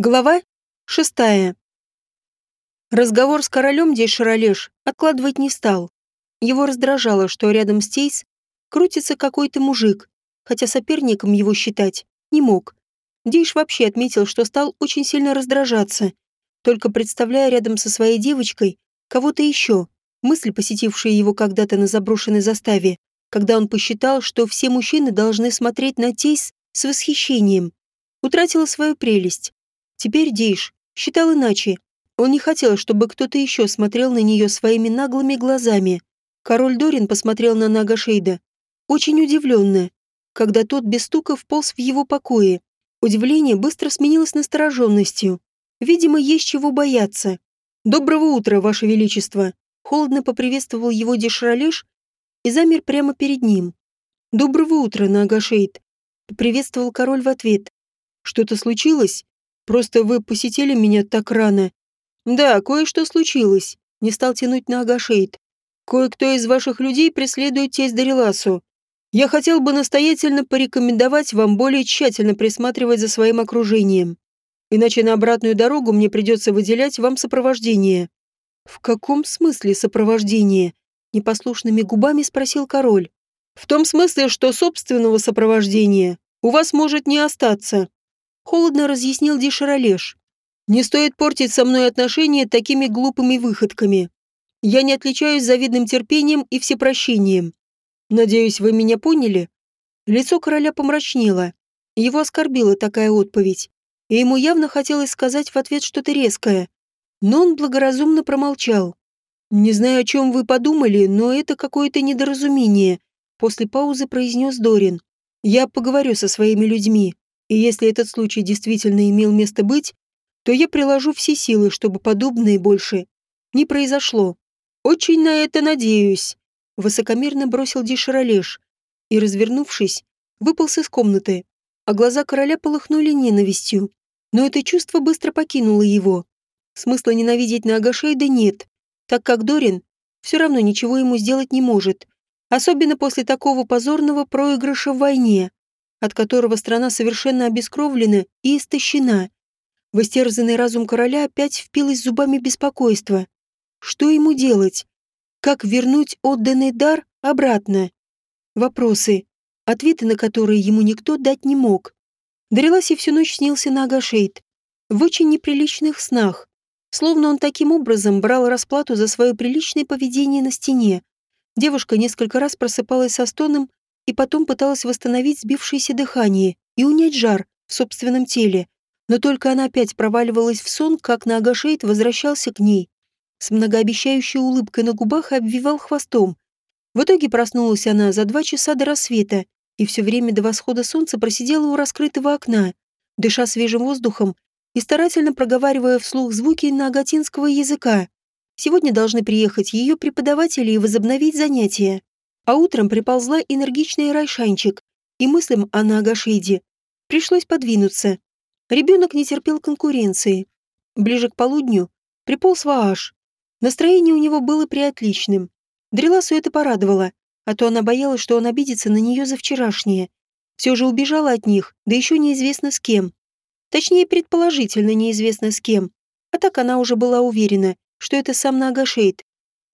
Глава шестая. Разговор с королем Дейшаролеш откладывать не стал. Его раздражало, что рядом с Тейс крутится какой-то мужик, хотя соперником его считать не мог. Дейш вообще отметил, что стал очень сильно раздражаться, только представляя рядом со своей девочкой кого-то еще. Мысль, посетившая его когда-то на заброшенной заставе, когда он посчитал, что все мужчины должны смотреть на Тейс с восхищением, утратила свою прелесть. Теперь Дейш считал иначе. Он не хотел, чтобы кто-то еще смотрел на нее своими наглыми глазами. Король Дорин посмотрел на Нагашейда, очень удивленно, когда тот без стука вполз в его покое. Удивление быстро сменилось настороженностью. Видимо, есть чего бояться. «Доброго утра, Ваше Величество!» Холодно поприветствовал его Дешралеш и замер прямо перед ним. «Доброго утра, Нагашейд!» Поприветствовал король в ответ. «Что-то случилось?» Просто вы посетили меня так рано. Да, кое-что случилось. Не стал тянуть на Агашейд. Кое-кто из ваших людей преследует тесть Дариласу. Я хотел бы настоятельно порекомендовать вам более тщательно присматривать за своим окружением. Иначе на обратную дорогу мне придется выделять вам сопровождение. В каком смысле сопровождение? Непослушными губами спросил король. В том смысле, что собственного сопровождения у вас может не остаться холодно разъяснил Дишаролеш. «Не стоит портить со мной отношения такими глупыми выходками. Я не отличаюсь завидным терпением и всепрощением. Надеюсь, вы меня поняли?» Лицо короля помрачнело. Его оскорбила такая отповедь, и ему явно хотелось сказать в ответ что-то резкое. Но он благоразумно промолчал. «Не знаю, о чем вы подумали, но это какое-то недоразумение», после паузы произнес Дорин. «Я поговорю со своими людьми. И если этот случай действительно имел место быть, то я приложу все силы, чтобы подобное больше не произошло. Очень на это надеюсь. Высокомерно бросил Дишаролеш и, развернувшись, выполз из комнаты, а глаза короля полыхнули ненавистью. Но это чувство быстро покинуло его. Смысла ненавидеть Нагашейда нет, так как Дорин все равно ничего ему сделать не может, особенно после такого позорного проигрыша в войне от которого страна совершенно обескровлена и истощена. В истерзанный разум короля опять впилось зубами беспокойство. Что ему делать? Как вернуть отданный дар обратно? Вопросы, ответы на которые ему никто дать не мог. Дариласе всю ночь снился на Агашейд. В очень неприличных снах. Словно он таким образом брал расплату за свое приличное поведение на стене. Девушка несколько раз просыпалась со стоном и потом пыталась восстановить сбившееся дыхание и унять жар в собственном теле. Но только она опять проваливалась в сон, как на Агашейд возвращался к ней. С многообещающей улыбкой на губах обвивал хвостом. В итоге проснулась она за два часа до рассвета и все время до восхода солнца просидела у раскрытого окна, дыша свежим воздухом и старательно проговаривая вслух звуки на агатинского языка. Сегодня должны приехать ее преподаватели и возобновить занятия. А утром приползла энергичный Райшанчик, и мыслям о Нагашиде пришлось подвинуться. Ребенок не терпел конкуренции. Ближе к полудню приполз Вааш. Настроение у него было приотличным. Дреласу это порадовало, а то она боялась, что он обидится на нее за вчерашнее. Все же убежала от них, да еще неизвестно с кем. Точнее, предположительно неизвестно с кем. А так она уже была уверена, что это сам Нагашейд.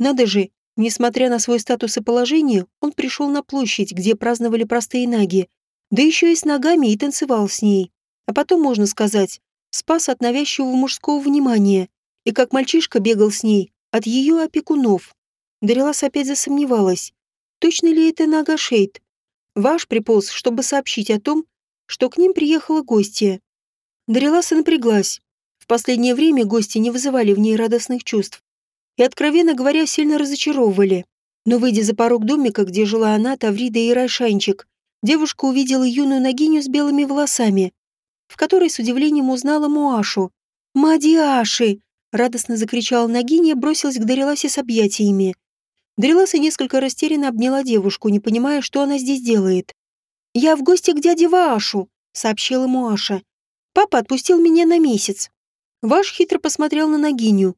Надо же, Несмотря на свой статус и положение, он пришел на площадь, где праздновали простые наги, да еще и с ногами и танцевал с ней. А потом, можно сказать, спас от навязчивого мужского внимания, и как мальчишка бегал с ней от ее опекунов. Дарилас опять засомневалась, точно ли это Нага Шейд. Ваш приполз, чтобы сообщить о том, что к ним приехала гостья. Дариласа напряглась. В последнее время гости не вызывали в ней радостных чувств и, откровенно говоря, сильно разочаровывали. Но, выйдя за порог домика, где жила она, Таврида и Райшанчик, девушка увидела юную ногиню с белыми волосами, в которой с удивлением узнала Муашу. «Мадиаши!» — радостно закричала Нагиня бросилась к Дариласе с объятиями. Дариласа несколько растерянно обняла девушку, не понимая, что она здесь делает. «Я в гости к дяде Ваашу», — сообщила Муаша. «Папа отпустил меня на месяц». Ваш хитро посмотрел на Нагиню,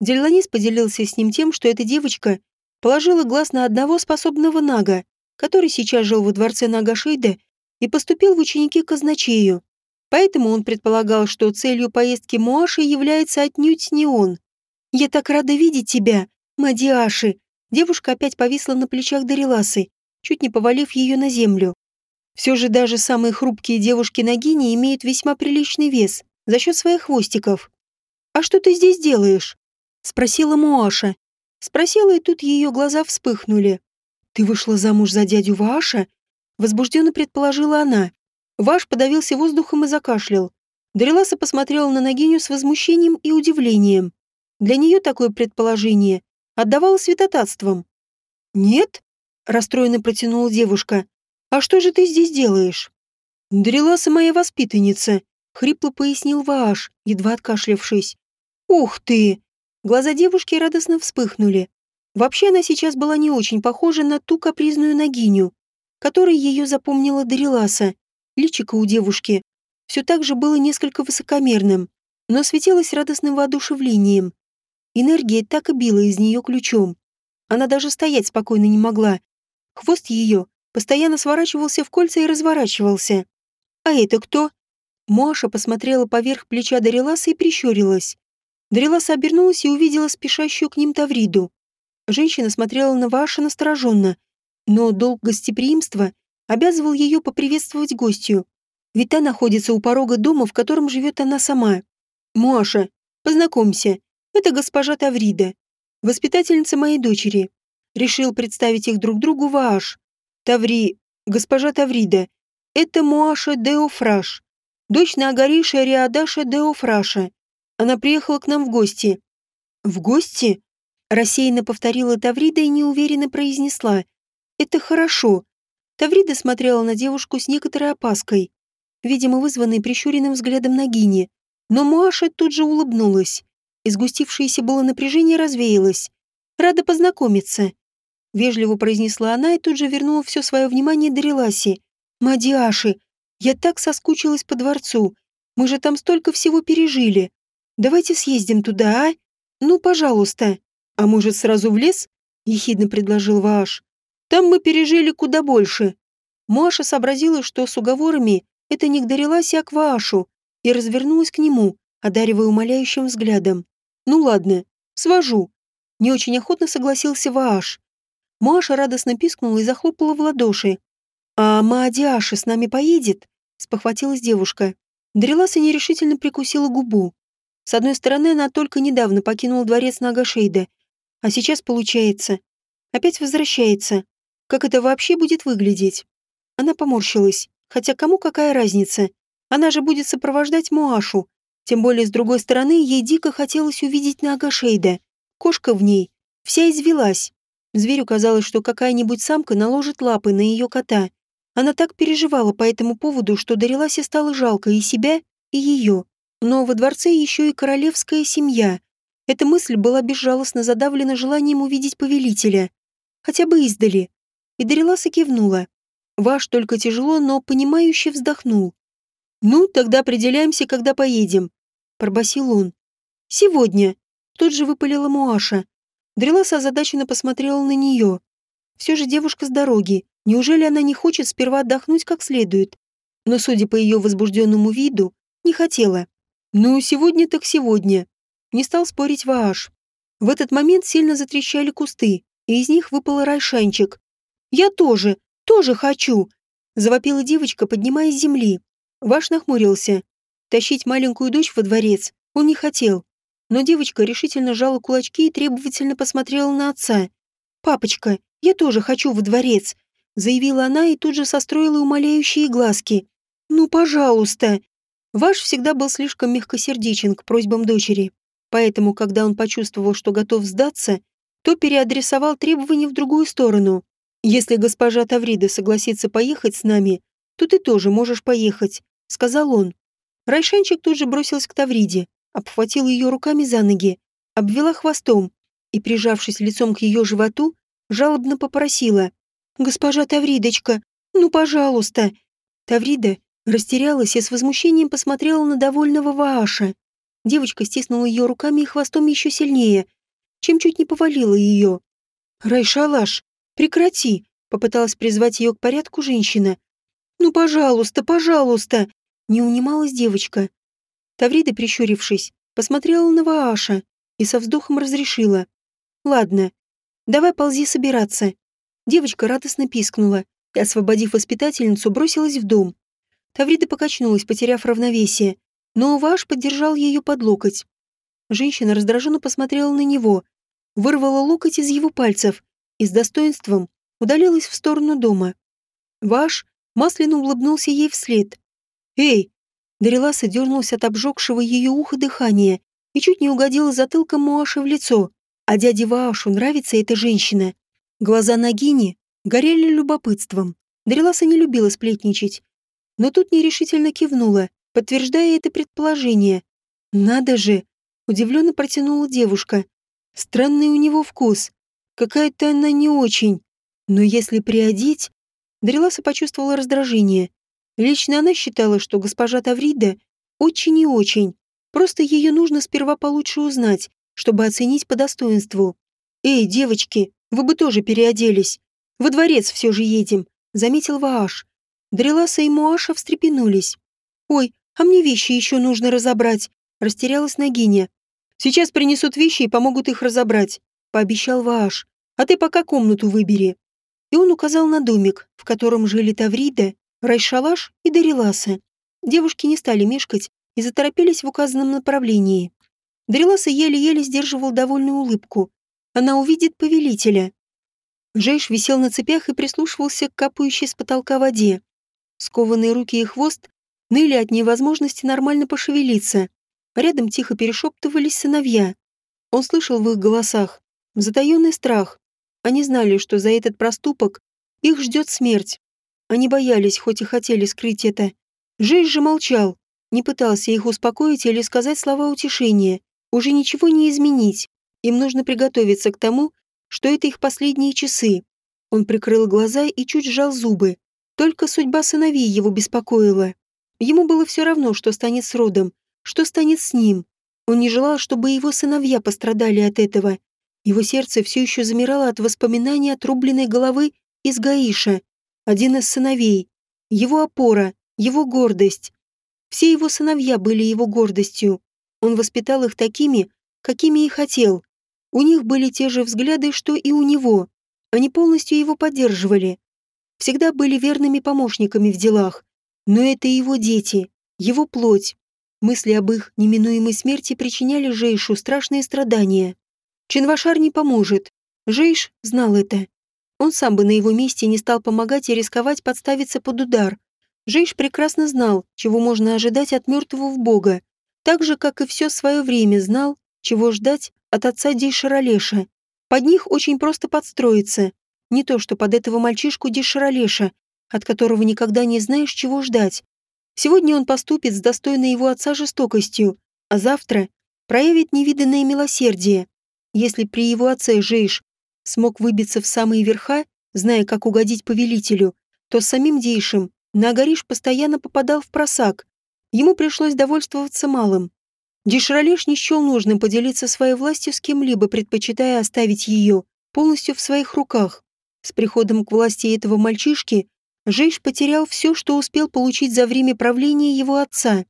Дельланис поделился с ним тем, что эта девочка положила глаз на одного способного нага, который сейчас жил во дворце Нага Шейда и поступил в ученики казначею. Поэтому он предполагал, что целью поездки Муаши является отнюдь не он. «Я так рада видеть тебя, Мадиаши!» Девушка опять повисла на плечах Дариласы, чуть не повалив ее на землю. Все же даже самые хрупкие девушки на Гине имеют весьма приличный вес за счет своих хвостиков. «А что ты здесь делаешь?» — спросила Муаша. Спросила, и тут ее глаза вспыхнули. «Ты вышла замуж за дядю Вааша?» Возбужденно предположила она. Ваш подавился воздухом и закашлял. Дариласа посмотрела на Нагиню с возмущением и удивлением. Для нее такое предположение отдавало святотатством. «Нет?» – расстроенно протянула девушка. «А что же ты здесь делаешь?» «Дариласа моя воспитанница», — хрипло пояснил Вааш, едва откашлявшись. «Ух ты!» Глаза девушки радостно вспыхнули. Вообще она сейчас была не очень похожа на ту капризную Нагиню, которой ее запомнила Дариласа. Личико у девушки все так же было несколько высокомерным, но светилось радостным воодушевлением. Энергия так и била из нее ключом. Она даже стоять спокойно не могла. Хвост ее постоянно сворачивался в кольца и разворачивался. «А это кто?» Маша посмотрела поверх плеча Дариласа и прищурилась. Дариласа обернулась и увидела спешащую к ним Тавриду. Женщина смотрела на Ваша настороженно, но долг гостеприимства обязывал ее поприветствовать гостью. Ведь та находится у порога дома, в котором живет она сама. «Маша, познакомься, это госпожа Таврида, воспитательница моей дочери. Решил представить их друг другу Вааш. Таври, госпожа Таврида, это Муаша Деофраш, дочь Нагариша Риадаша Деофраша. Она приехала к нам в гости». «В гости?» Рассеянно повторила Таврида и неуверенно произнесла. «Это хорошо». Таврида смотрела на девушку с некоторой опаской, видимо, вызванной прищуренным взглядом Нагини. Но Муаша тут же улыбнулась. Изгустившееся было напряжение развеялось. «Рада познакомиться», — вежливо произнесла она и тут же вернула все свое внимание Дариласи. «Мадиаши, я так соскучилась по дворцу. Мы же там столько всего пережили. Давайте съездим туда, а? Ну, пожалуйста». «А может, сразу в лес?» — ехидно предложил Вааш. «Там мы пережили куда больше». Маша сообразила, что с уговорами это не гдарилась а к Ваашу, и развернулась к нему, одаривая умоляющим взглядом. «Ну ладно, свожу». Не очень охотно согласился Вааш. Маша радостно пискнула и захлопала в ладоши. «А Маадиаша с нами поедет?» — спохватилась девушка. Дреласа нерешительно прикусила губу. С одной стороны, она только недавно покинула дворец Нагашейда, а сейчас, получается, опять возвращается. Как это вообще будет выглядеть? Она поморщилась. Хотя кому какая разница? Она же будет сопровождать Муашу. Тем более, с другой стороны, ей дико хотелось увидеть Нагашейда. Кошка в ней. Вся извелась. Зверю казалось, что какая-нибудь самка наложит лапы на ее кота. Она так переживала по этому поводу, что Дариласе стало жалко и себя, и ее. Но во дворце еще и королевская семья. Эта мысль была безжалостно задавлена желанием увидеть повелителя. Хотя бы издали. И Дариласа кивнула. Ваш только тяжело, но понимающе вздохнул. «Ну, тогда определяемся, когда поедем», — пробасил он. «Сегодня», — тут же выпалила Муаша. Дреласа озадаченно посмотрела на нее. Все же девушка с дороги. Неужели она не хочет сперва отдохнуть как следует? Но, судя по ее возбужденному виду, не хотела. «Ну, сегодня так сегодня», не стал спорить Вааш. В этот момент сильно затрещали кусты, и из них выпал райшанчик. «Я тоже, тоже хочу!» Завопила девочка, поднимаясь с земли. Ваш нахмурился. Тащить маленькую дочь во дворец он не хотел. Но девочка решительно жала кулачки и требовательно посмотрела на отца. «Папочка, я тоже хочу во дворец», заявила она и тут же состроила умоляющие глазки. «Ну, пожалуйста!» Ваш всегда был слишком мягкосердечен к просьбам дочери. Поэтому, когда он почувствовал, что готов сдаться, то переадресовал требования в другую сторону. «Если госпожа Таврида согласится поехать с нами, то ты тоже можешь поехать», — сказал он. Райшанчик тут же бросилась к Тавриде, обхватил ее руками за ноги, обвела хвостом и, прижавшись лицом к ее животу, жалобно попросила. «Госпожа Тавридочка, ну, пожалуйста!» Таврида растерялась и с возмущением посмотрела на довольного Вааша. Девочка стиснула ее руками и хвостом еще сильнее, чем чуть не повалила ее. «Райшалаш, прекрати!» — попыталась призвать ее к порядку женщина. «Ну, пожалуйста, пожалуйста!» не унималась девочка. Таврида, прищурившись, посмотрела на Вааша и со вздохом разрешила. «Ладно, давай ползи собираться». Девочка радостно пискнула и, освободив воспитательницу, бросилась в дом. Таврида покачнулась, потеряв равновесие, но Вааш поддержал ее под локоть. Женщина раздраженно посмотрела на него, вырвала локоть из его пальцев и с достоинством удалилась в сторону дома. Ваш масляно улыбнулся ей вслед. «Эй!» Дариласа дернулась от обжегшего ее ухо дыхания и чуть не угодила затылком Муаши в лицо. А дяде Ваашу нравится эта женщина. Глаза Нагини горели любопытством. Дариласа не любила сплетничать. Но тут нерешительно кивнула, подтверждая это предположение. «Надо же!» — удивленно протянула девушка. «Странный у него вкус. Какая-то она не очень. Но если приодеть...» Дариласа почувствовала раздражение. Лично она считала, что госпожа Таврида очень и очень. Просто ее нужно сперва получше узнать, чтобы оценить по достоинству. «Эй, девочки, вы бы тоже переоделись. Во дворец все же едем», — заметил Вааш. Дреласа и Муаша встрепенулись. «Ой, а мне вещи еще нужно разобрать», — растерялась Нагиня. «Сейчас принесут вещи и помогут их разобрать», — пообещал Вааш. «А ты пока комнату выбери». И он указал на домик, в котором жили Таврида, Райшалаш и Дариласа. Девушки не стали мешкать и заторопились в указанном направлении. Дариласа еле-еле сдерживал довольную улыбку. Она увидит повелителя. Жейш висел на цепях и прислушивался к капающей с потолка воде. Скованные руки и хвост ныли от невозможности нормально пошевелиться. Рядом тихо перешептывались сыновья. Он слышал в их голосах затаенный страх. Они знали, что за этот проступок их ждет смерть. Они боялись, хоть и хотели скрыть это. Жейш же молчал, не пытался их успокоить или сказать слова утешения. Уже ничего не изменить. Им нужно приготовиться к тому, что это их последние часы. Он прикрыл глаза и чуть сжал зубы. Только судьба сыновей его беспокоила. Ему было все равно, что станет с родом, что станет с ним. Он не желал, чтобы его сыновья пострадали от этого. Его сердце все еще замирало от воспоминаний отрубленной головы из Гаиша, один из сыновей, его опора, его гордость. Все его сыновья были его гордостью. Он воспитал их такими, какими и хотел. У них были те же взгляды, что и у него. Они полностью его поддерживали. Всегда были верными помощниками в делах. Но это его дети, его плоть. Мысли об их неминуемой смерти причиняли Жейшу страшные страдания. Чинвашар не поможет. Жейш знал это. Он сам бы на его месте не стал помогать и рисковать подставиться под удар. Жейш прекрасно знал, чего можно ожидать от мертвого в бога, так же, как и все свое время знал, чего ждать от отца Дейшаролеша. Под них очень просто подстроиться. Не то, что под этого мальчишку Дейшаролеша, от которого никогда не знаешь, чего ждать. Сегодня он поступит с достойной его отца жестокостью, а завтра проявит невиданное милосердие. Если при его отце Жейш смог выбиться в самые верха, зная, как угодить повелителю, то с самим Дейшем Нагариш постоянно попадал в просак. Ему пришлось довольствоваться малым. Дишралеш не счел нужным поделиться своей властью с кем-либо, предпочитая оставить ее полностью в своих руках. С приходом к власти этого мальчишки Жейш потерял все, что успел получить за время правления его отца.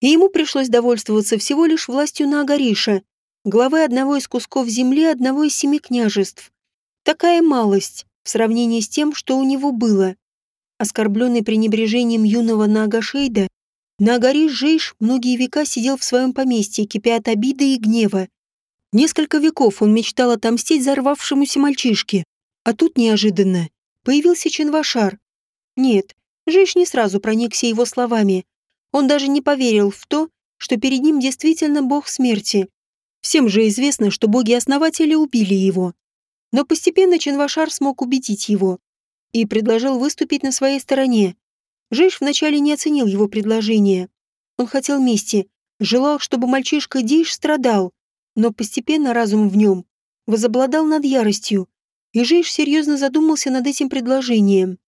И ему пришлось довольствоваться всего лишь властью Нагариша, главы одного из кусков земли одного из семи княжеств. Такая малость в сравнении с тем, что у него было. Оскорбленный пренебрежением юного Нагашейда, Нагари Жейш многие века сидел в своем поместье, кипя от обиды и гнева. Несколько веков он мечтал отомстить взорвавшемуся мальчишке. А тут неожиданно появился Чинвашар. Нет, Жейш не сразу проникся его словами. Он даже не поверил в то, что перед ним действительно бог смерти. Всем же известно, что боги-основатели убили его. Но постепенно Чинвашар смог убедить его и предложил выступить на своей стороне. Жейш вначале не оценил его предложение. Он хотел мести, желал, чтобы мальчишка Дейш страдал, но постепенно разум в нем возобладал над яростью, и Жейш серьезно задумался над этим предложением.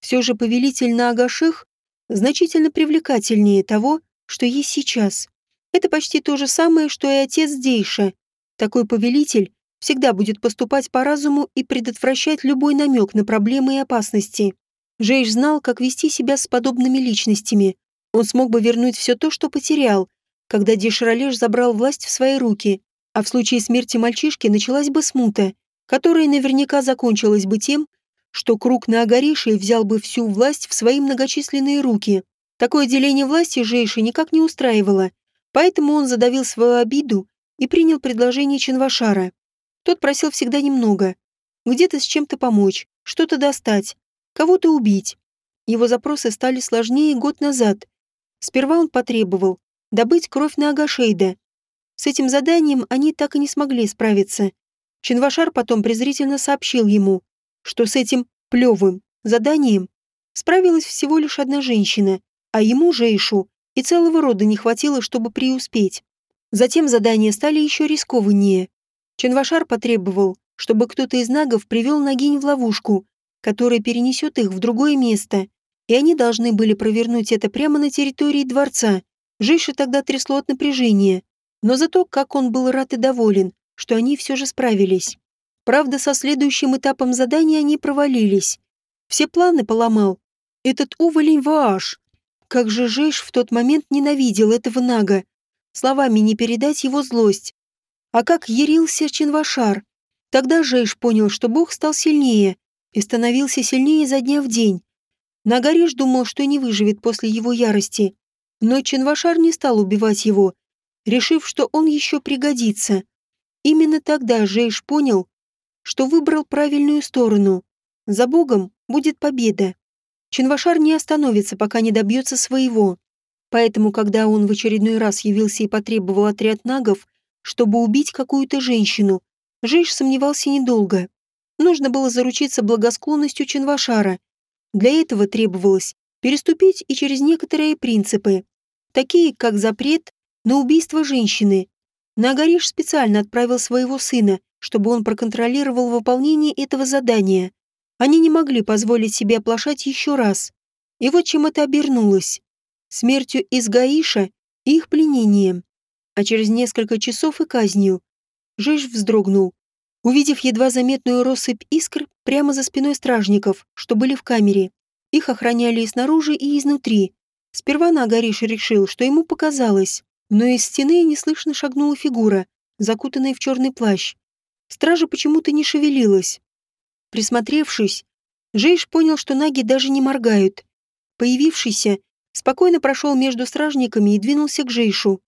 Все же повелитель на Агаших значительно привлекательнее того, что есть сейчас. Это почти то же самое, что и отец Дейша. Такой повелитель всегда будет поступать по разуму и предотвращать любой намек на проблемы и опасности. Жейш знал, как вести себя с подобными личностями. Он смог бы вернуть все то, что потерял, когда Деширалеш забрал власть в свои руки, а в случае смерти мальчишки началась бы смута, которая наверняка закончилась бы тем, что круг на Агарише взял бы всю власть в свои многочисленные руки. Такое деление власти Жейши никак не устраивало, поэтому он задавил свою обиду и принял предложение Чинвашара. Тот просил всегда немного. Где-то с чем-то помочь, что-то достать, кого-то убить. Его запросы стали сложнее год назад. Сперва он потребовал добыть кровь на Агашейда. С этим заданием они так и не смогли справиться. Чинвашар потом презрительно сообщил ему, что с этим плевым заданием справилась всего лишь одна женщина, а ему, Жейшу, и целого рода не хватило, чтобы преуспеть. Затем задания стали еще рискованнее. Чинвашар потребовал, чтобы кто-то из нагов привел Нагинь в ловушку, которая перенесет их в другое место, и они должны были провернуть это прямо на территории дворца. Жейша тогда трясло от напряжения, но зато как он был рад и доволен, что они все же справились. Правда, со следующим этапом задания они провалились. Все планы поломал. Этот уволень Вааш. Как же Жейш в тот момент ненавидел этого Нага. Словами не передать его злость. А как ярился Чинвашар. Тогда Жейш понял, что Бог стал сильнее и становился сильнее изо дня в день. Нагариш думал, что не выживет после его ярости. Но Чинвашар не стал убивать его, решив, что он еще пригодится. Именно тогда Жейш понял, что выбрал правильную сторону. За Богом будет победа. Чинвашар не остановится, пока не добьется своего. Поэтому, когда он в очередной раз явился и потребовал отряд нагов, чтобы убить какую-то женщину, Жейш сомневался недолго. Нужно было заручиться благосклонностью Чинвашара. Для этого требовалось переступить и через некоторые принципы, такие как запрет на убийство женщины. Нагариш специально отправил своего сына, чтобы он проконтролировал выполнение этого задания. Они не могли позволить себе оплошать еще раз. И вот чем это обернулось. Смертью из Гаиша и их пленением. А через несколько часов и казнью. Жиж вздрогнул, увидев едва заметную россыпь искр прямо за спиной стражников, что были в камере. Их охраняли и снаружи, и изнутри. Сперва Нагариш решил, что ему показалось, но из стены неслышно шагнула фигура, закутанная в черный плащ. Стража почему-то не шевелилась. Присмотревшись, Жейш понял, что наги даже не моргают. Появившийся спокойно прошел между стражниками и двинулся к Жейшу.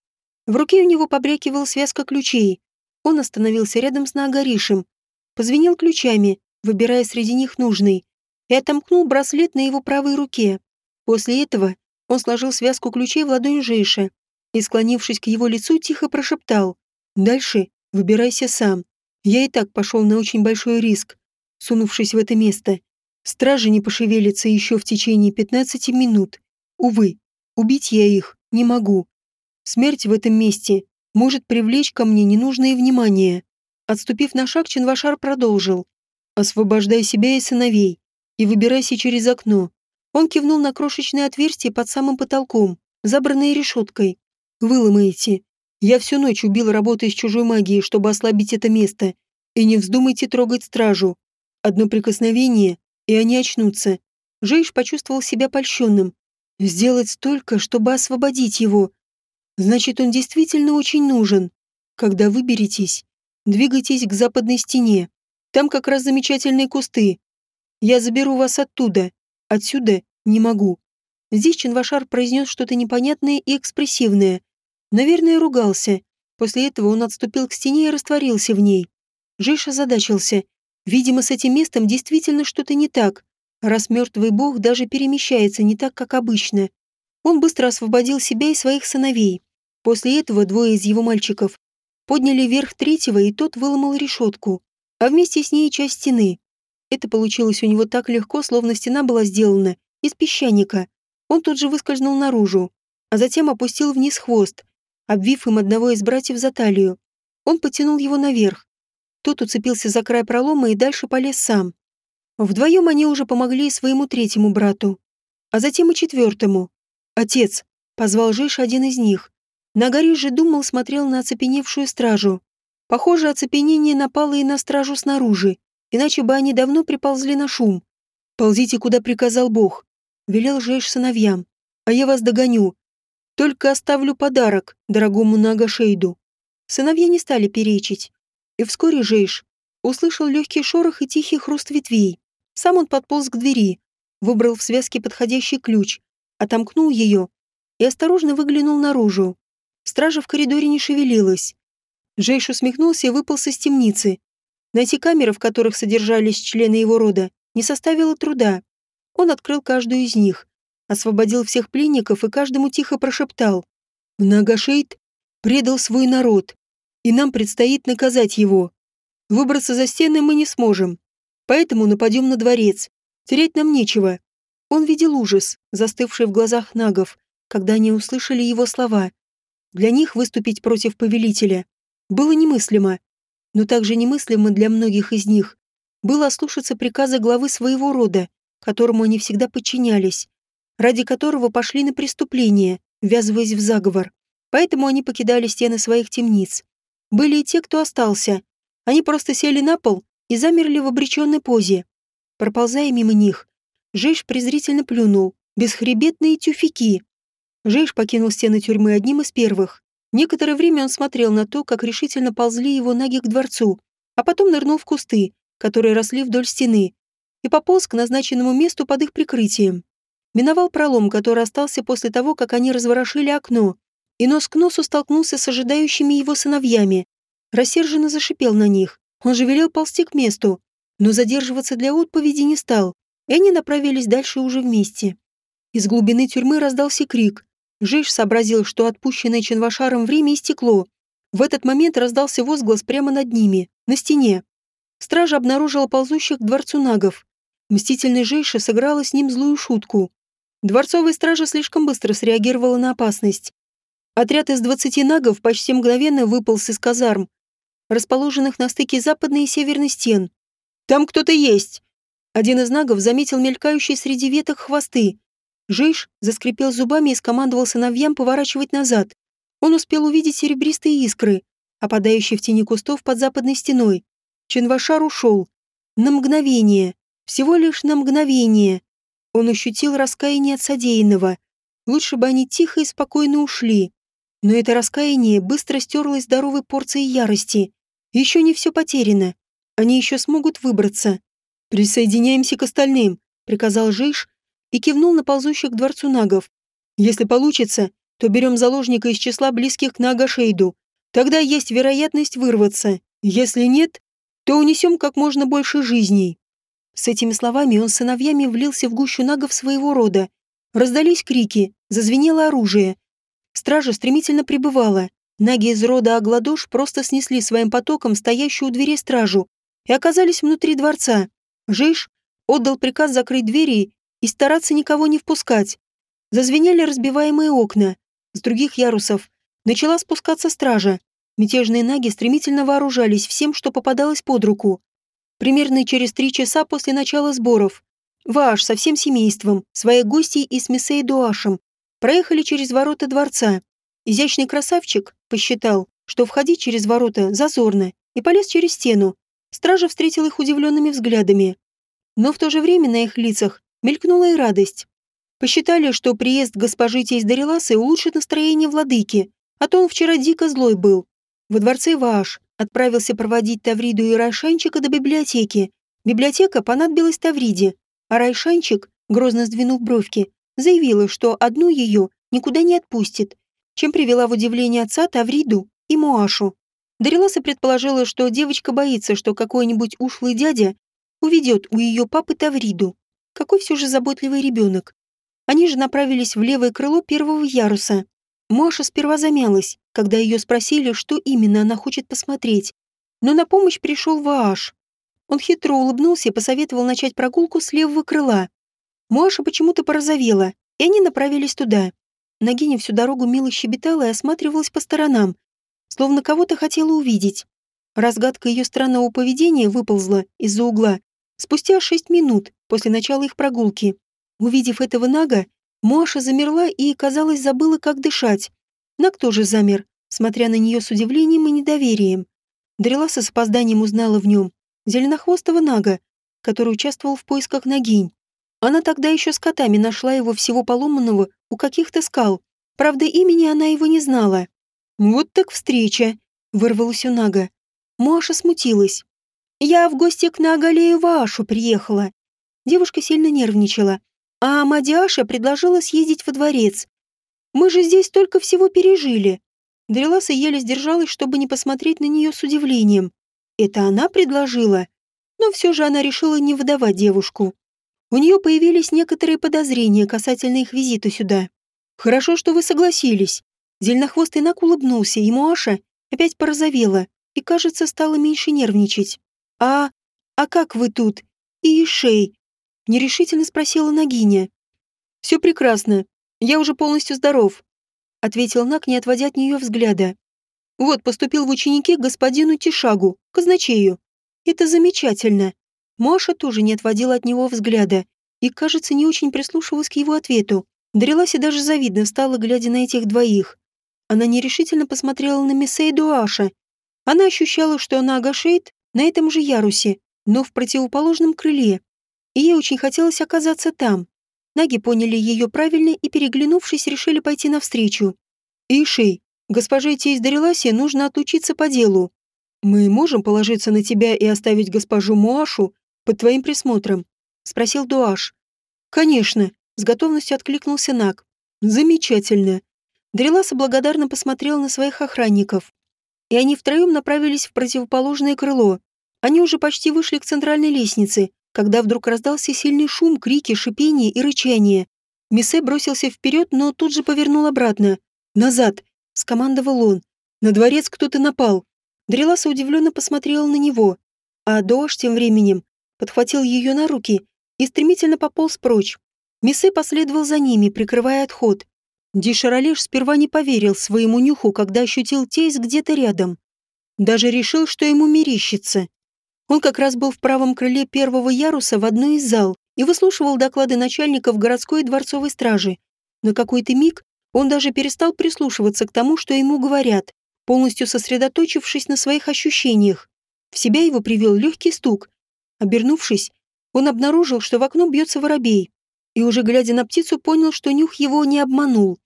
В руке у него побрякивала связка ключей. Он остановился рядом с Наагаришем, позвенел ключами, выбирая среди них нужный, и отомкнул браслет на его правой руке. После этого он сложил связку ключей в ладонь Жейша и, склонившись к его лицу, тихо прошептал «Дальше выбирайся сам». Я и так пошел на очень большой риск, сунувшись в это место. Стражи не пошевелятся еще в течение 15 минут. Увы, убить я их не могу. Смерть в этом месте может привлечь ко мне ненужное внимание. Отступив на шаг, Чинвашар продолжил. «Освобождай себя и сыновей, и выбирайся через окно». Он кивнул на крошечное отверстие под самым потолком, забранное решеткой. «Выломаете. Я всю ночь убил, работая с чужой магией, чтобы ослабить это место. И не вздумайте трогать стражу. Одно прикосновение, и они очнутся. Жейш почувствовал себя польщенным. Сделать столько, чтобы освободить его. Значит, он действительно очень нужен. Когда выберетесь, двигайтесь к западной стене. Там как раз замечательные кусты. Я заберу вас оттуда. Отсюда не могу. Здесь Чинвашар произнес что-то непонятное и экспрессивное, Наверное, ругался. После этого он отступил к стене и растворился в ней. Жиш озадачился. Видимо, с этим местом действительно что-то не так, раз мертвый бог даже перемещается не так, как обычно. Он быстро освободил себя и своих сыновей. После этого двое из его мальчиков подняли вверх третьего, и тот выломал решетку, а вместе с ней часть стены. Это получилось у него так легко, словно стена была сделана из песчаника. Он тут же выскользнул наружу, а затем опустил вниз хвост, обвив им одного из братьев за талию. Он потянул его наверх. Тот уцепился за край пролома и дальше полез сам. Вдвоем они уже помогли своему третьему брату, а затем и четвертому. «Отец!» — позвал Жиш один из них. Нагариш же думал, смотрел на оцепеневшую стражу. Похоже, оцепенение напало и на стражу снаружи, иначе бы они давно приползли на шум. «Ползите, куда приказал Бог», — велел Жеш сыновьям. а я вас догоню. Только оставлю подарок дорогому Нагашейду». Сыновья не стали перечить. И вскоре Жейш услышал легкий шорох и тихий хруст ветвей. Сам он подполз к двери, выбрал в связке подходящий ключ, отомкнул ее и осторожно выглянул наружу. Стража в коридоре не шевелилась. Джейш усмехнулся и выпал из темницы. Найти камеры, в которых содержались члены его рода, не составило труда. Он открыл каждую из них, освободил всех пленников и каждому тихо прошептал. «Многошейд предал свой народ, и нам предстоит наказать его. Выбраться за стены мы не сможем, поэтому нападем на дворец. Терять нам нечего». Он видел ужас, застывший в глазах нагов, когда они услышали его слова. Для них выступить против повелителя было немыслимо, но также немыслимо для многих из них было ослушаться приказа главы своего рода, которому они всегда подчинялись, ради которого пошли на преступление, ввязываясь в заговор. Поэтому они покидали стены своих темниц. Были и те, кто остался. Они просто сели на пол и замерли в обреченной позе. Проползая мимо них, Жейш презрительно плюнул. Бесхребетные тюфяки. Жейш покинул стены тюрьмы одним из первых. Некоторое время он смотрел на то, как решительно ползли его ноги к дворцу, а потом нырнул в кусты, которые росли вдоль стены, и пополз к назначенному месту под их прикрытием. Миновал пролом, который остался после того, как они разворошили окно, и нос к носу столкнулся с ожидающими его сыновьями. Рассерженно зашипел на них. Он же велел ползти к месту, но задерживаться для отповеди не стал, и они направились дальше уже вместе. Из глубины тюрьмы раздался крик, Жиж сообразил, что отпущенное Ченвашаром время истекло. В этот момент раздался возглас прямо над ними, на стене. Стража обнаружила ползущих к дворцу нагов. Мстительный Жейша сыграла с ним злую шутку. Дворцовая стража слишком быстро среагировала на опасность. Отряд из двадцати нагов почти мгновенно выполз из казарм, расположенных на стыке западной и северной стен. «Там кто-то есть!» Один из нагов заметил мелькающие среди веток хвосты Жейш заскрипел зубами и скомандовал сыновьям поворачивать назад. Он успел увидеть серебристые искры, опадающие в тени кустов под западной стеной. Ченвашар ушел. На мгновение. Всего лишь на мгновение. Он ощутил раскаяние от содеянного. Лучше бы они тихо и спокойно ушли. Но это раскаяние быстро стерлось здоровой порцией ярости. Еще не все потеряно. Они еще смогут выбраться. «Присоединяемся к остальным», — приказал Жейш, и кивнул на ползущих к дворцу нагов. «Если получится, то берем заложника из числа близких к Нагашейду. Тогда есть вероятность вырваться. Если нет, то унесем как можно больше жизней». С этими словами он сыновьями влился в гущу нагов своего рода. Раздались крики, зазвенело оружие. Стража стремительно прибывала. Наги из рода Агладош просто снесли своим потоком стоящую у двери стражу и оказались внутри дворца. Жейш отдал приказ закрыть двери и стараться никого не впускать. Зазвенели разбиваемые окна. С других ярусов начала спускаться стража. Мятежные наги стремительно вооружались всем, что попадалось под руку. Примерно через три часа после начала сборов Вааш со всем семейством, своей гостьей и с Мессей Дуашем проехали через ворота дворца. Изящный красавчик посчитал, что входить через ворота зазорно, и полез через стену. Стража встретил их удивленными взглядами. Но в то же время на их лицах мелькнула и радость. Посчитали, что приезд госпожи тесть Дариласы улучшит настроение владыки, а то он вчера дико злой был. Во дворце Вааш отправился проводить Тавриду и Райшанчика до библиотеки. Библиотека понадобилась Тавриде, а Райшанчик, грозно сдвинув бровки, заявила, что одну ее никуда не отпустит, чем привела в удивление отца Тавриду и Муашу. Дариласа предположила, что девочка боится, что какой-нибудь ушлый дядя уведет у ее папы Тавриду. Какой все же заботливый ребенок. Они же направились в левое крыло первого яруса. Маша сперва замялась, когда ее спросили, что именно она хочет посмотреть. Но на помощь пришел Вааш. Он хитро улыбнулся и посоветовал начать прогулку с левого крыла. Маша почему-то порозовела, и они направились туда. Нагиня всю дорогу мило щебетала и осматривалась по сторонам, словно кого-то хотела увидеть. Разгадка ее странного поведения выползла из-за угла спустя шесть минут после начала их прогулки. Увидев этого Нага, Моаша замерла и, казалось, забыла, как дышать. Наг тоже замер, смотря на нее с удивлением и недоверием. Дреласа с опозданием узнала в нем зеленохвостого Нага, который участвовал в поисках Нагинь. Она тогда еще с котами нашла его всего поломанного у каких-то скал. Правда, имени она его не знала. «Вот так встреча!» — вырвалась у Нага. Маша смутилась. «Я в гости к Нагалею Вашу приехала». Девушка сильно нервничала. А Мадиаша предложила съездить во дворец. «Мы же здесь только всего пережили». Дреласа еле сдержалась, чтобы не посмотреть на нее с удивлением. Это она предложила? Но все же она решила не выдавать девушку. У нее появились некоторые подозрения касательно их визита сюда. «Хорошо, что вы согласились». Зеленохвостый Нак улыбнулся, и Муаша опять порозовела и, кажется, стала меньше нервничать. «А... а как вы тут? И Ишей?» — нерешительно спросила Нагиня. «Все прекрасно. Я уже полностью здоров», — ответил Нак, не отводя от нее взгляда. «Вот, поступил в ученики к господину Тишагу, казначею. Это замечательно. Маша тоже не отводила от него взгляда и, кажется, не очень прислушивалась к его ответу. Дариласе даже завидно стало, глядя на этих двоих. Она нерешительно посмотрела на Мессейду Аша. Она ощущала, что она агашейт на этом же ярусе, но в противоположном крыле. И ей очень хотелось оказаться там. Наги поняли ее правильно и, переглянувшись, решили пойти навстречу. «Ишей, госпоже Тейс Дариласе нужно отлучиться по делу. Мы можем положиться на тебя и оставить госпожу Муашу под твоим присмотром?» — спросил Дуаш. «Конечно», — с готовностью откликнулся Нак. «Замечательно». Дреласа благодарно посмотрел на своих охранников. И они втроем направились в противоположное крыло. Они уже почти вышли к центральной лестнице, когда вдруг раздался сильный шум, крики, шипение и рычание. Миссе бросился вперед, но тут же повернул обратно. «Назад!» — скомандовал он. «На дворец кто-то напал». Дреласа удивленно посмотрела на него, а Дош тем временем подхватил ее на руки и стремительно пополз прочь. Миссе последовал за ними, прикрывая отход. Дишаралеш сперва не поверил своему нюху, когда ощутил тейс где-то рядом. Даже решил, что ему мерещится. Он как раз был в правом крыле первого яруса в одной из зал и выслушивал доклады начальников городской и дворцовой стражи. На какой-то миг он даже перестал прислушиваться к тому, что ему говорят, полностью сосредоточившись на своих ощущениях. В себя его привел легкий стук, Обернувшись, он обнаружил, что в окно бьется воробей, и уже глядя на птицу, понял, что нюх его не обманул.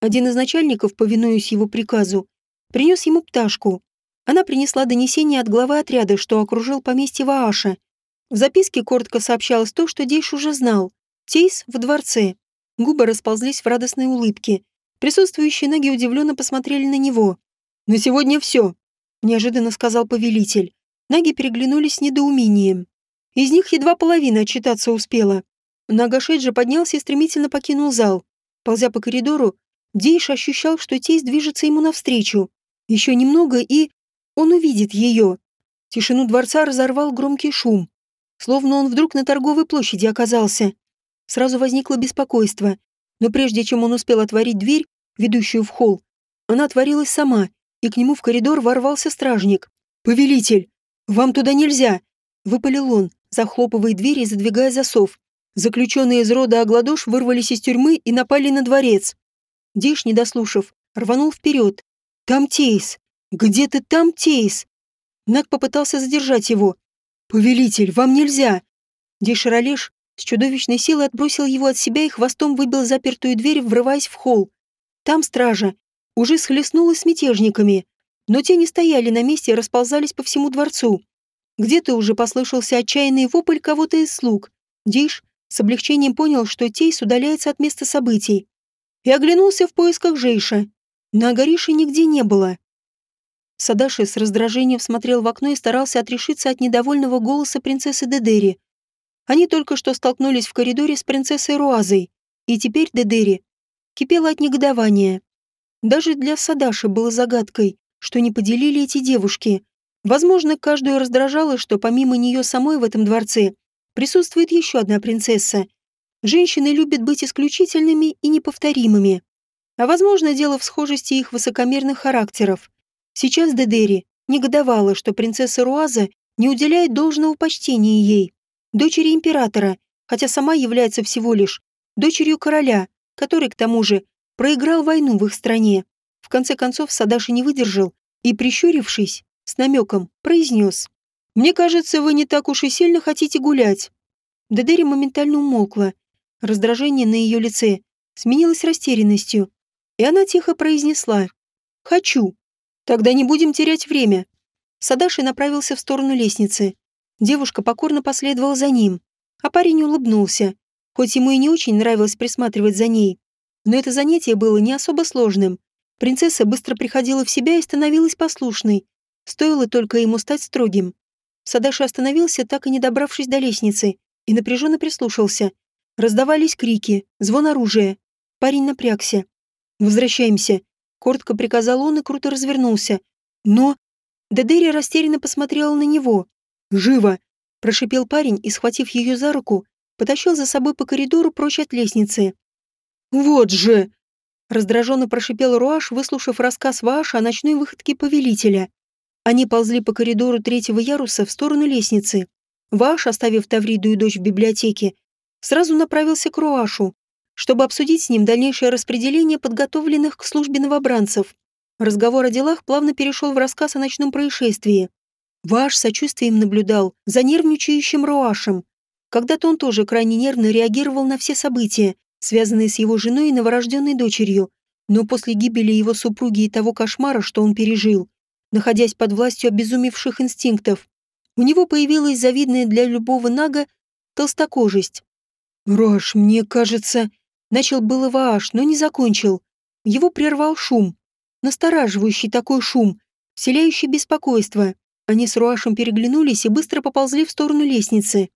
Один из начальников, повинуясь его приказу, принес ему пташку. Она принесла донесение от главы отряда, что окружил поместье Вааша. В записке коротко сообщалось то, что Дейш уже знал. Тейс в дворце. Губы расползлись в радостной улыбке. Присутствующие ноги удивленно посмотрели на него. «На сегодня все», — неожиданно сказал повелитель. Наги переглянулись с недоумением. Из них едва половина отчитаться успела. Нагашейджи поднялся и стремительно покинул зал. Ползя по коридору, Дейш ощущал, что тесть движется ему навстречу. Еще немного, и он увидит ее. Тишину дворца разорвал громкий шум. Словно он вдруг на торговой площади оказался. Сразу возникло беспокойство. Но прежде чем он успел отворить дверь, ведущую в холл, она отворилась сама, и к нему в коридор ворвался стражник. «Повелитель, вам туда нельзя!» — выпалил он, захлопывая дверь и задвигая засов. Заключенные из рода Агладош вырвались из тюрьмы и напали на дворец. Диш, не дослушав, рванул вперед. «Там Тейс! Где ты там, Тейс?» Наг попытался задержать его. «Повелитель, вам нельзя!» Диш Ролеш с чудовищной силой отбросил его от себя и хвостом выбил запертую дверь, врываясь в холл. Там стража уже схлестнулась с мятежниками, но те не стояли на месте и расползались по всему дворцу. Где-то уже послышался отчаянный вопль кого-то из слуг. Диш с облегчением понял, что Тейс удаляется от места событий. И оглянулся в поисках Жейша. На Агарише нигде не было. Садаши с раздражением смотрел в окно и старался отрешиться от недовольного голоса принцессы Дедери. Они только что столкнулись в коридоре с принцессой Руазой, и теперь Дедери кипела от негодования. Даже для Садаши было загадкой, что не поделили эти девушки. Возможно, каждую раздражало, что помимо нее самой в этом дворце присутствует еще одна принцесса. Женщины любят быть исключительными и неповторимыми. А возможно, дело в схожести их высокомерных характеров. Сейчас Дедери негодовала, что принцесса Руаза не уделяет должного почтения ей, дочери императора, хотя сама является всего лишь дочерью короля, который, к тому же, проиграл войну в их стране. В конце концов, Садаши не выдержал и, прищурившись, с намеком произнес. «Мне кажется, вы не так уж и сильно хотите гулять». Дедери моментально умолкла Раздражение на ее лице сменилось растерянностью, и она тихо произнесла «Хочу». «Тогда не будем терять время». Садаши направился в сторону лестницы. Девушка покорно последовала за ним, а парень улыбнулся, хоть ему и не очень нравилось присматривать за ней. Но это занятие было не особо сложным. Принцесса быстро приходила в себя и становилась послушной. Стоило только ему стать строгим. Садаши остановился, так и не добравшись до лестницы, и напряженно прислушался. Раздавались крики, звон оружия. Парень напрягся. «Возвращаемся», — коротко приказал он и круто развернулся. «Но...» Дедери растерянно посмотрела на него. «Живо!» – прошипел парень и, схватив ее за руку, потащил за собой по коридору прочь от лестницы. «Вот же!» – раздраженно прошипел Руаш, выслушав рассказ Вааша о ночной выходке повелителя. Они ползли по коридору третьего яруса в сторону лестницы. Вааш, оставив Тавриду и дочь в библиотеке, сразу направился к Руашу, чтобы обсудить с ним дальнейшее распределение подготовленных к службе новобранцев. Разговор о делах плавно перешел в рассказ о ночном происшествии. Ваш сочувствием наблюдал за нервничающим Руашем. Когда-то он тоже крайне нервно реагировал на все события, связанные с его женой и новорожденной дочерью. Но после гибели его супруги и того кошмара, что он пережил, находясь под властью обезумевших инстинктов, у него появилась завидная для любого нага толстокожесть. «Рош, мне кажется...» Начал было Вааш, но не закончил. Его прервал шум. Настораживающий такой шум, вселяющий беспокойство. Они с Руашем переглянулись и быстро поползли в сторону лестницы.